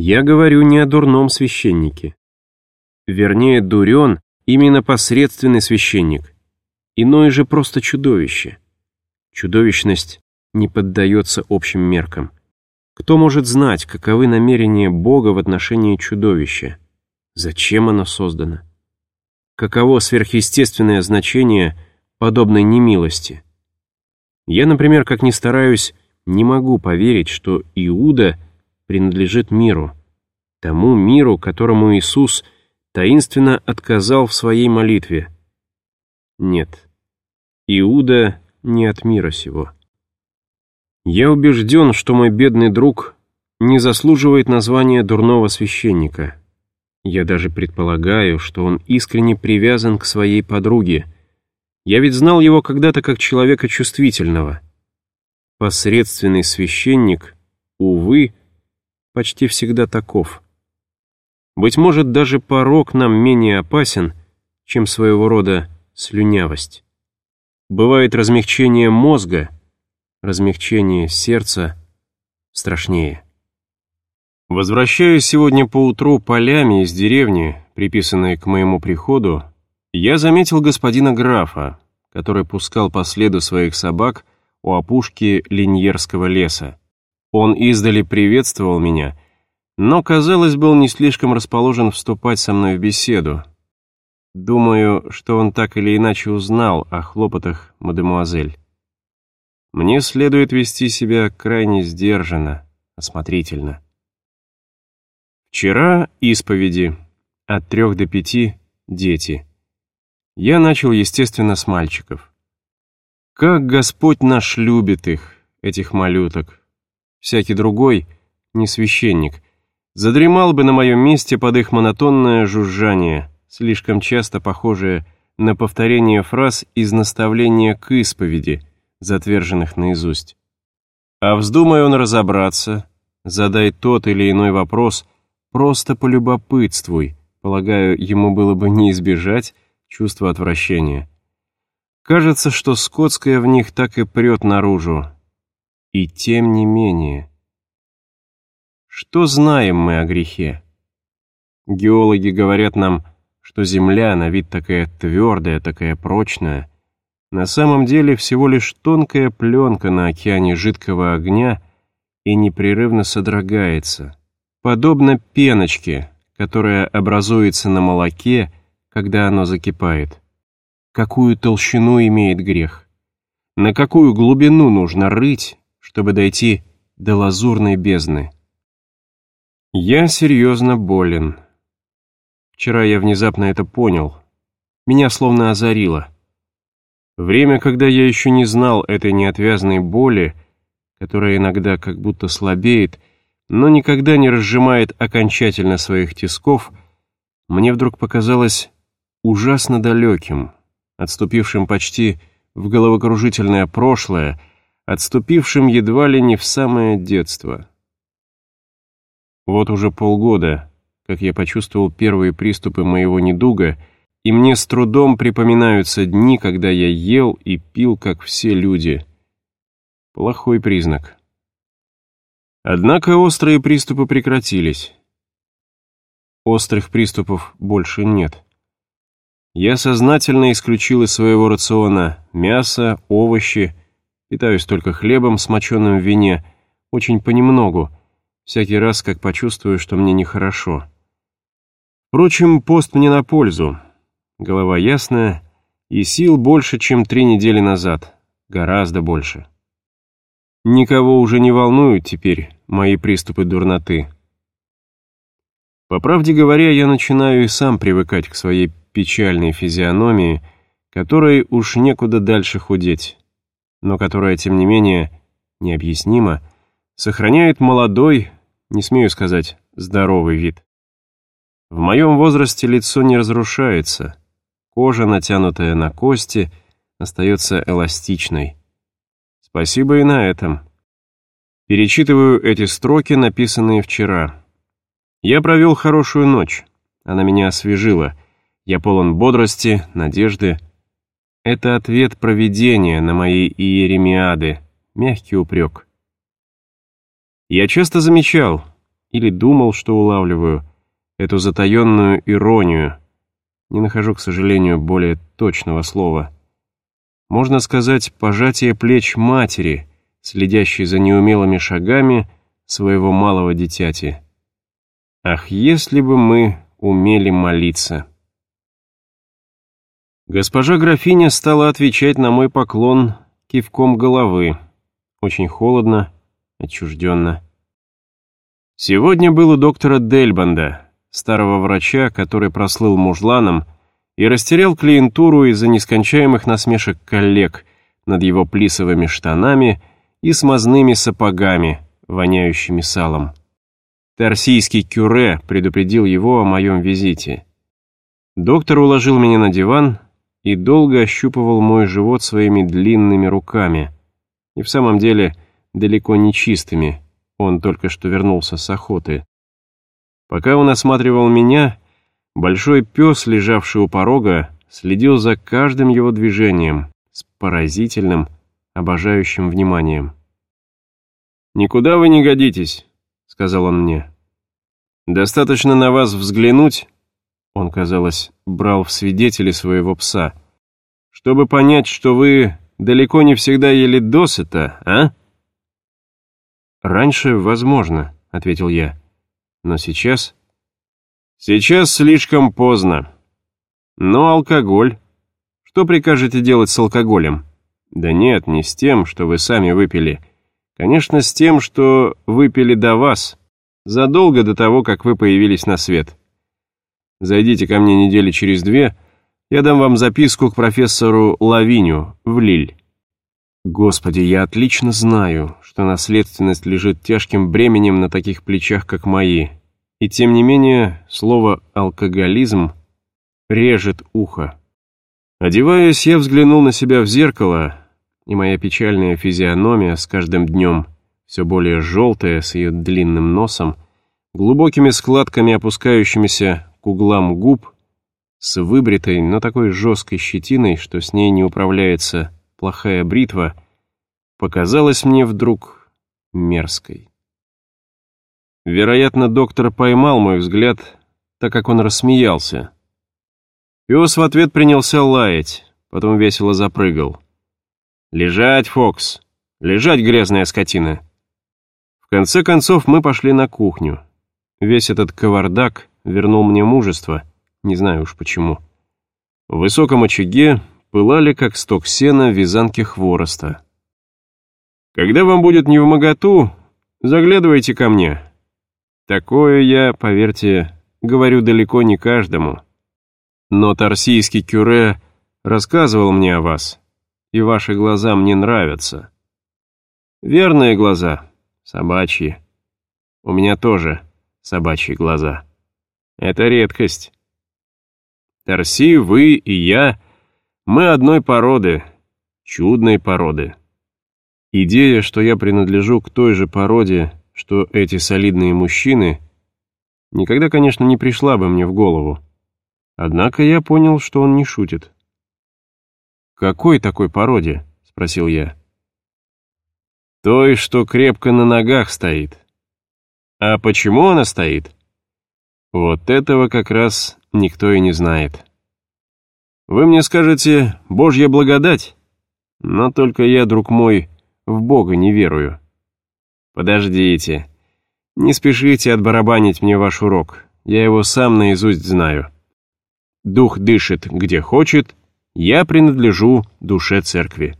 Я говорю не о дурном священнике. Вернее, дурен именно посредственный священник. Иное же просто чудовище. Чудовищность не поддается общим меркам. Кто может знать, каковы намерения Бога в отношении чудовища? Зачем оно создано? Каково сверхъестественное значение подобной немилости? Я, например, как ни стараюсь, не могу поверить, что Иуда принадлежит миру, тому миру, которому Иисус таинственно отказал в своей молитве. Нет, Иуда не от мира сего. Я убежден, что мой бедный друг не заслуживает названия дурного священника. Я даже предполагаю, что он искренне привязан к своей подруге. Я ведь знал его когда-то как человека чувствительного. Посредственный священник, увы, почти всегда таков. Быть может, даже порог нам менее опасен, чем своего рода слюнявость. Бывает размягчение мозга, размягчение сердца страшнее. Возвращаясь сегодня поутру полями из деревни, приписанной к моему приходу, я заметил господина графа, который пускал по следу своих собак у опушки Линьерского леса. Он издали приветствовал меня, но, казалось, был не слишком расположен вступать со мной в беседу, Думаю, что он так или иначе узнал о хлопотах мадемуазель. Мне следует вести себя крайне сдержанно, осмотрительно. Вчера исповеди. От трех до пяти — дети. Я начал, естественно, с мальчиков. Как Господь наш любит их, этих малюток. Всякий другой, не священник, задремал бы на моем месте под их монотонное жужжание — слишком часто похожее на повторение фраз из наставления к исповеди, затверженных наизусть. А вздумай он разобраться, задай тот или иной вопрос, просто полюбопытствуй, полагаю, ему было бы не избежать чувства отвращения. Кажется, что скотское в них так и прет наружу. И тем не менее. Что знаем мы о грехе? Геологи говорят нам – что Земля на вид такая твердая, такая прочная, на самом деле всего лишь тонкая пленка на океане жидкого огня и непрерывно содрогается, подобно пеночке, которая образуется на молоке, когда оно закипает. Какую толщину имеет грех? На какую глубину нужно рыть, чтобы дойти до лазурной бездны? Я серьезно болен. Вчера я внезапно это понял. Меня словно озарило. Время, когда я еще не знал этой неотвязной боли, которая иногда как будто слабеет, но никогда не разжимает окончательно своих тисков, мне вдруг показалось ужасно далеким, отступившим почти в головокружительное прошлое, отступившим едва ли не в самое детство. Вот уже полгода как я почувствовал первые приступы моего недуга, и мне с трудом припоминаются дни, когда я ел и пил, как все люди. Плохой признак. Однако острые приступы прекратились. Острых приступов больше нет. Я сознательно исключил из своего рациона мясо, овощи, питаюсь только хлебом, смоченным в вине, очень понемногу, всякий раз, как почувствую, что мне нехорошо. Впрочем, пост мне на пользу. Голова ясная, и сил больше, чем три недели назад. Гораздо больше. Никого уже не волнуют теперь мои приступы дурноты. По правде говоря, я начинаю и сам привыкать к своей печальной физиономии, которой уж некуда дальше худеть, но которая, тем не менее, необъяснимо, сохраняет молодой, не смею сказать, здоровый вид. В моем возрасте лицо не разрушается. Кожа, натянутая на кости, остается эластичной. Спасибо и на этом. Перечитываю эти строки, написанные вчера. Я провел хорошую ночь. Она меня освежила. Я полон бодрости, надежды. Это ответ провидения на мои иеремиады, мягкий упрек. Я часто замечал, или думал, что улавливаю, эту затаенную иронию. Не нахожу, к сожалению, более точного слова. Можно сказать, пожатие плеч матери, следящей за неумелыми шагами своего малого дитяти. Ах, если бы мы умели молиться! Госпожа графиня стала отвечать на мой поклон кивком головы. Очень холодно, отчужденно. Сегодня был у доктора Дельбанда, старого врача, который прослыл мужланом и растерял клиентуру из-за нескончаемых насмешек коллег над его плисовыми штанами и смазными сапогами, воняющими салом. Тарсийский кюре предупредил его о моем визите. Доктор уложил меня на диван, и долго ощупывал мой живот своими длинными руками. И в самом деле далеко не чистыми, он только что вернулся с охоты. Пока он осматривал меня, большой пес, лежавший у порога, следил за каждым его движением с поразительным, обожающим вниманием. «Никуда вы не годитесь», — сказал он мне. «Достаточно на вас взглянуть, он, казалось, брал в свидетели своего пса. «Чтобы понять, что вы далеко не всегда ели досыта, а?» «Раньше возможно», — ответил я. «Но сейчас...» «Сейчас слишком поздно. Но алкоголь... Что прикажете делать с алкоголем?» «Да нет, не с тем, что вы сами выпили. Конечно, с тем, что выпили до вас, задолго до того, как вы появились на свет. Зайдите ко мне недели через две, я дам вам записку к профессору Лавиню в Лиль. Господи, я отлично знаю, что наследственность лежит тяжким бременем на таких плечах, как мои. И тем не менее, слово «алкоголизм» режет ухо. Одеваясь, я взглянул на себя в зеркало, и моя печальная физиономия с каждым днем, все более желтая, с ее длинным носом, глубокими складками опускающимися углам губ, с выбритой, но такой жесткой щетиной, что с ней не управляется плохая бритва, показалась мне вдруг мерзкой. Вероятно, доктор поймал мой взгляд, так как он рассмеялся. Пес в ответ принялся лаять, потом весело запрыгал. «Лежать, Фокс! Лежать, грязная скотина!» В конце концов мы пошли на кухню. Весь этот кавардак вернул мне мужество, не знаю уж почему. В высоком очаге пылали, как сток сена, вязанки хвороста. «Когда вам будет не в моготу, заглядывайте ко мне. Такое я, поверьте, говорю далеко не каждому. Но торсийский кюре рассказывал мне о вас, и ваши глаза мне нравятся. Верные глаза, собачьи. У меня тоже собачьи глаза». Это редкость. Торси, вы и я, мы одной породы, чудной породы. Идея, что я принадлежу к той же породе, что эти солидные мужчины, никогда, конечно, не пришла бы мне в голову. Однако я понял, что он не шутит. «Какой такой породе?» — спросил я. «Той, что крепко на ногах стоит». «А почему она стоит?» Вот этого как раз никто и не знает. Вы мне скажете «Божья благодать», но только я, друг мой, в Бога не верую. Подождите, не спешите отбарабанить мне ваш урок, я его сам наизусть знаю. Дух дышит, где хочет, я принадлежу душе церкви.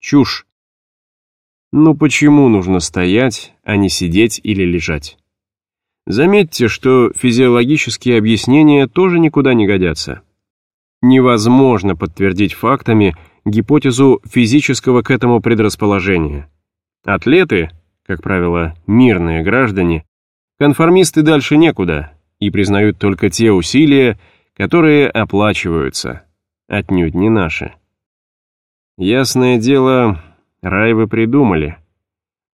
Чушь. Ну почему нужно стоять, а не сидеть или лежать? Заметьте, что физиологические объяснения тоже никуда не годятся. Невозможно подтвердить фактами гипотезу физического к этому предрасположения. Атлеты, как правило, мирные граждане, конформисты дальше некуда и признают только те усилия, которые оплачиваются, отнюдь не наши. Ясное дело, рай вы придумали.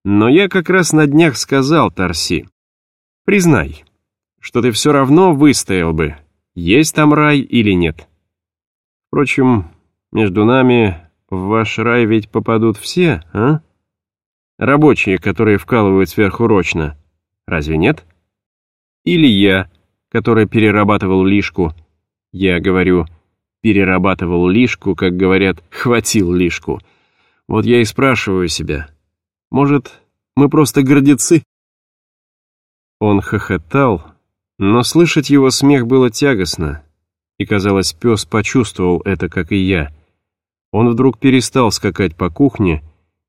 Но я как раз на днях сказал Тарси, Признай, что ты все равно выстоял бы, есть там рай или нет. Впрочем, между нами в ваш рай ведь попадут все, а? Рабочие, которые вкалывают сверхурочно. Разве нет? Или я, который перерабатывал лишку. Я говорю, перерабатывал лишку, как говорят, хватил лишку. Вот я и спрашиваю себя, может, мы просто гордецы? Он хохотал, но слышать его смех было тягостно, и, казалось, пес почувствовал это, как и я. Он вдруг перестал скакать по кухне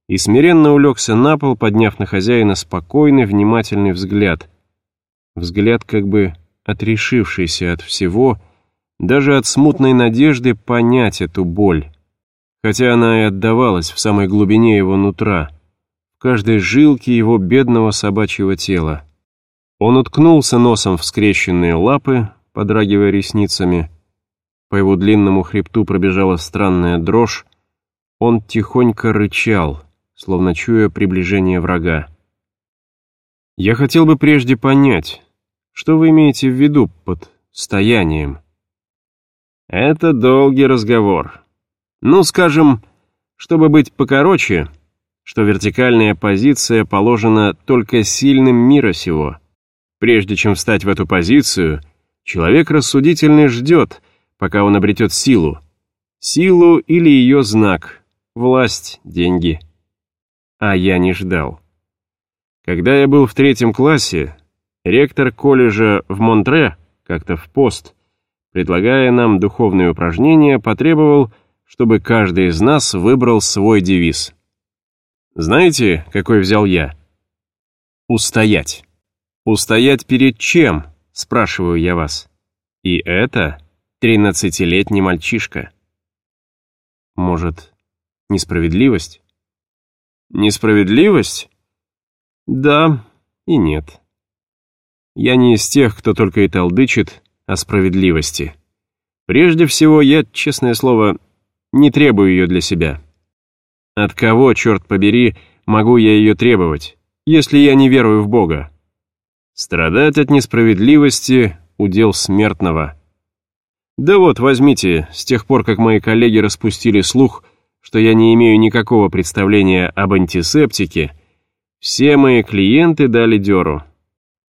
и смиренно улегся на пол, подняв на хозяина спокойный, внимательный взгляд. Взгляд как бы отрешившийся от всего, даже от смутной надежды понять эту боль, хотя она и отдавалась в самой глубине его нутра, в каждой жилке его бедного собачьего тела. Он уткнулся носом в скрещенные лапы, подрагивая ресницами. По его длинному хребту пробежала странная дрожь. Он тихонько рычал, словно чуя приближение врага. «Я хотел бы прежде понять, что вы имеете в виду под стоянием?» «Это долгий разговор. Ну, скажем, чтобы быть покороче, что вертикальная позиция положена только сильным мира сего». Прежде чем встать в эту позицию, человек рассудительный ждет, пока он обретет силу. Силу или ее знак, власть, деньги. А я не ждал. Когда я был в третьем классе, ректор колледжа в Монтре, как-то в пост, предлагая нам духовные упражнения, потребовал, чтобы каждый из нас выбрал свой девиз. Знаете, какой взял я? Устоять. «Устоять перед чем?» — спрашиваю я вас. И это тринадцатилетний мальчишка. Может, несправедливость? Несправедливость? Да и нет. Я не из тех, кто только и толдычит о справедливости. Прежде всего, я, честное слово, не требую ее для себя. От кого, черт побери, могу я ее требовать, если я не верую в Бога? Страдать от несправедливости — удел смертного. Да вот, возьмите, с тех пор, как мои коллеги распустили слух, что я не имею никакого представления об антисептике, все мои клиенты дали дёру.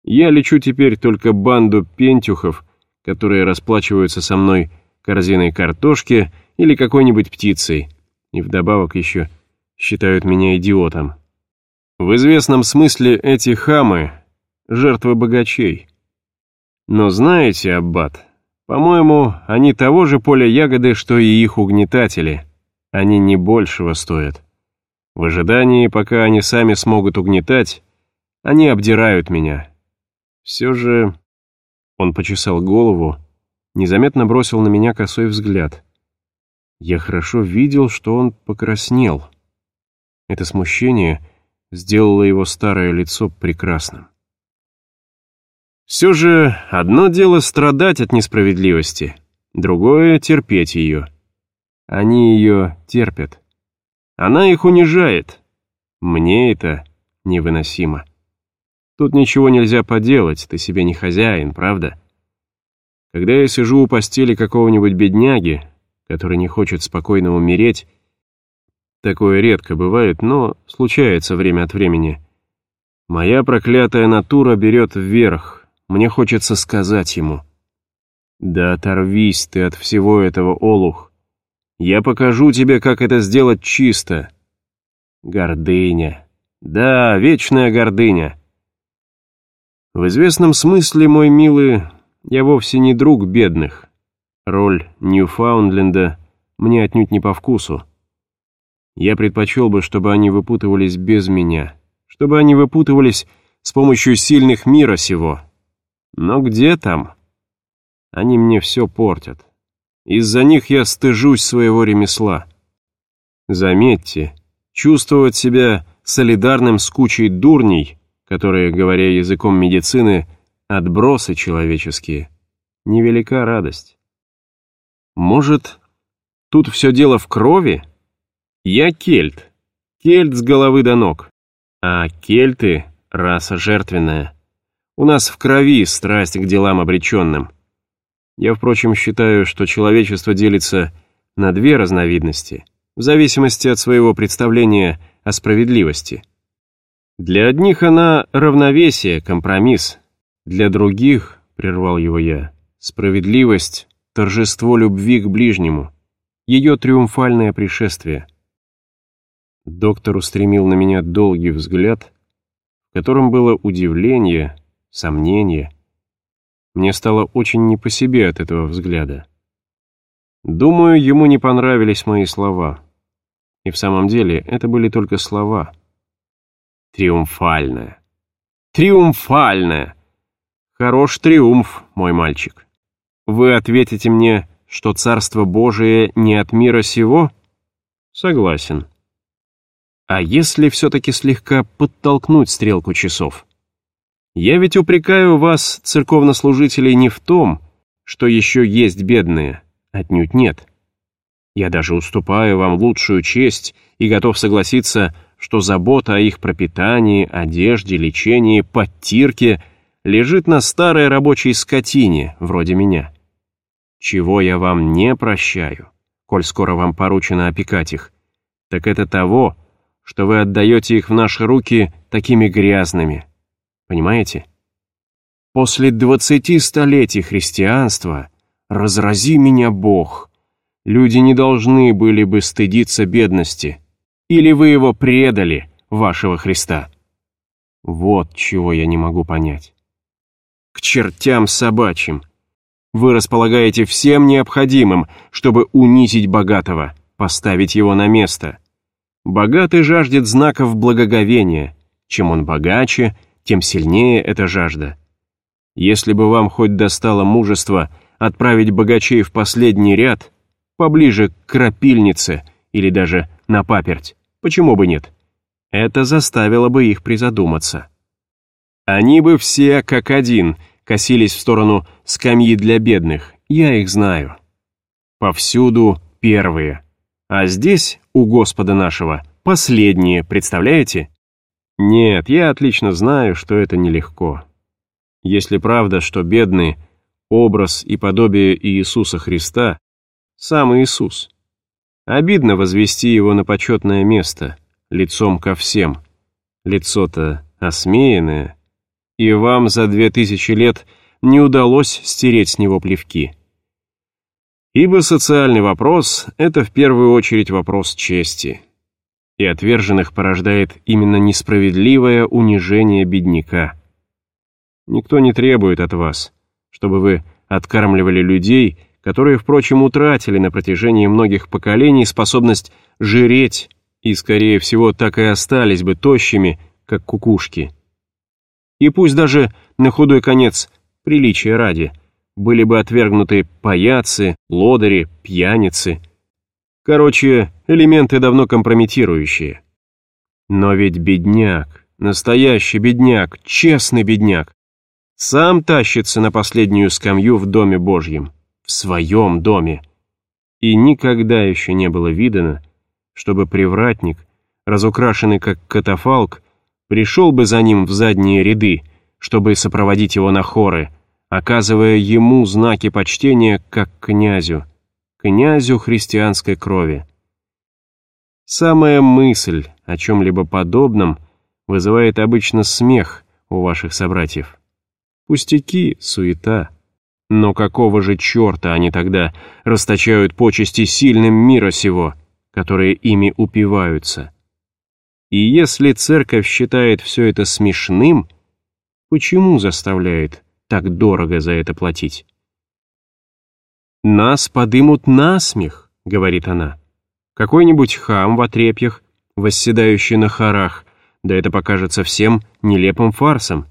Я лечу теперь только банду пентюхов, которые расплачиваются со мной корзиной картошки или какой-нибудь птицей, и вдобавок еще считают меня идиотом. В известном смысле эти хамы жертвы богачей. Но знаете, Аббат, по-моему, они того же поля ягоды, что и их угнетатели. Они не большего стоят. В ожидании, пока они сами смогут угнетать, они обдирают меня. Все же... Он почесал голову, незаметно бросил на меня косой взгляд. Я хорошо видел, что он покраснел. Это смущение сделало его старое лицо прекрасным. Все же одно дело страдать от несправедливости, другое — терпеть ее. Они ее терпят. Она их унижает. Мне это невыносимо. Тут ничего нельзя поделать, ты себе не хозяин, правда? Когда я сижу у постели какого-нибудь бедняги, который не хочет спокойно умереть, такое редко бывает, но случается время от времени, моя проклятая натура берет вверх, мне хочется сказать ему. «Да оторвись ты от всего этого, Олух. Я покажу тебе, как это сделать чисто». Гордыня. Да, вечная гордыня. В известном смысле, мой милый, я вовсе не друг бедных. Роль Ньюфаундленда мне отнюдь не по вкусу. Я предпочел бы, чтобы они выпутывались без меня, чтобы они выпутывались с помощью сильных мира сего. Но где там? Они мне все портят. Из-за них я стыжусь своего ремесла. Заметьте, чувствовать себя солидарным с кучей дурней, которые, говоря языком медицины, отбросы человеческие, невелика радость. Может, тут все дело в крови? Я кельт, кельт с головы до ног, а кельты — раса жертвенная. У нас в крови страсть к делам обреченным. Я, впрочем, считаю, что человечество делится на две разновидности, в зависимости от своего представления о справедливости. Для одних она равновесие, компромисс. Для других, — прервал его я, — справедливость — торжество любви к ближнему, ее триумфальное пришествие. Доктор устремил на меня долгий взгляд, в котором было удивление, сомнение. Мне стало очень не по себе от этого взгляда. Думаю, ему не понравились мои слова. И в самом деле это были только слова. Триумфальное. Триумфальное. Хорош триумф, мой мальчик. Вы ответите мне, что Царство Божие не от мира сего? Согласен. А если все-таки слегка подтолкнуть стрелку часов? Я ведь упрекаю вас, церковнослужителей, не в том, что еще есть бедные. Отнюдь нет. Я даже уступаю вам лучшую честь и готов согласиться, что забота о их пропитании, одежде, лечении, подтирке лежит на старой рабочей скотине, вроде меня. Чего я вам не прощаю, коль скоро вам поручено опекать их, так это того, что вы отдаете их в наши руки такими грязными. Понимаете? После двадцати столетий христианства, разрази меня Бог, люди не должны были бы стыдиться бедности. Или вы его предали, вашего Христа? Вот чего я не могу понять. К чертям собачьим. Вы располагаете всем необходимым, чтобы унизить богатого, поставить его на место. Богатый жаждет знаков благоговения. Чем он богаче, тем сильнее эта жажда. Если бы вам хоть достало мужество отправить богачей в последний ряд, поближе к крапильнице или даже на паперть, почему бы нет? Это заставило бы их призадуматься. Они бы все, как один, косились в сторону скамьи для бедных, я их знаю. Повсюду первые. А здесь, у Господа нашего, последние, представляете? Нет, я отлично знаю, что это нелегко. Если правда, что бедный — образ и подобие Иисуса Христа, сам Иисус. Обидно возвести его на почетное место, лицом ко всем. Лицо-то осмеянное, и вам за две тысячи лет не удалось стереть с него плевки. Ибо социальный вопрос — это в первую очередь вопрос чести и отверженных порождает именно несправедливое унижение бедняка. Никто не требует от вас, чтобы вы откармливали людей, которые, впрочем, утратили на протяжении многих поколений способность жиреть и, скорее всего, так и остались бы тощими, как кукушки. И пусть даже на худой конец, приличия ради, были бы отвергнуты паяцы, лодыри, пьяницы, Короче, элементы давно компрометирующие. Но ведь бедняк, настоящий бедняк, честный бедняк, сам тащится на последнюю скамью в Доме Божьем, в своем доме. И никогда еще не было видано, чтобы привратник, разукрашенный как катафалк, пришел бы за ним в задние ряды, чтобы сопроводить его на хоры, оказывая ему знаки почтения как князю князю христианской крови. Самая мысль о чем-либо подобном вызывает обычно смех у ваших собратьев. Пустяки, суета. Но какого же черта они тогда расточают почести сильным мира сего, которые ими упиваются? И если церковь считает все это смешным, почему заставляет так дорого за это платить? «Нас подымут на смех», — говорит она. Какой-нибудь хам в отрепьях, восседающий на хорах, да это покажется всем нелепым фарсом.